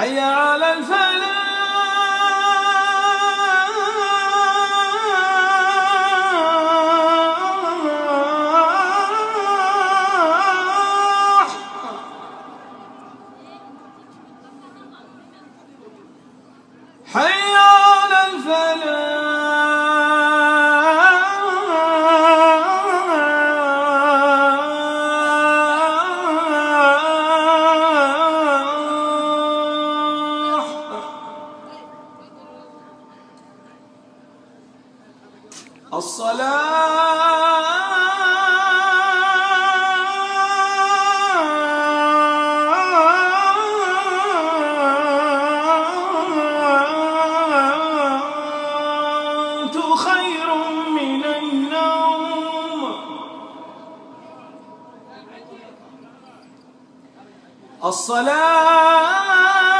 حي على الفلاح. خير من النوم. الصلاة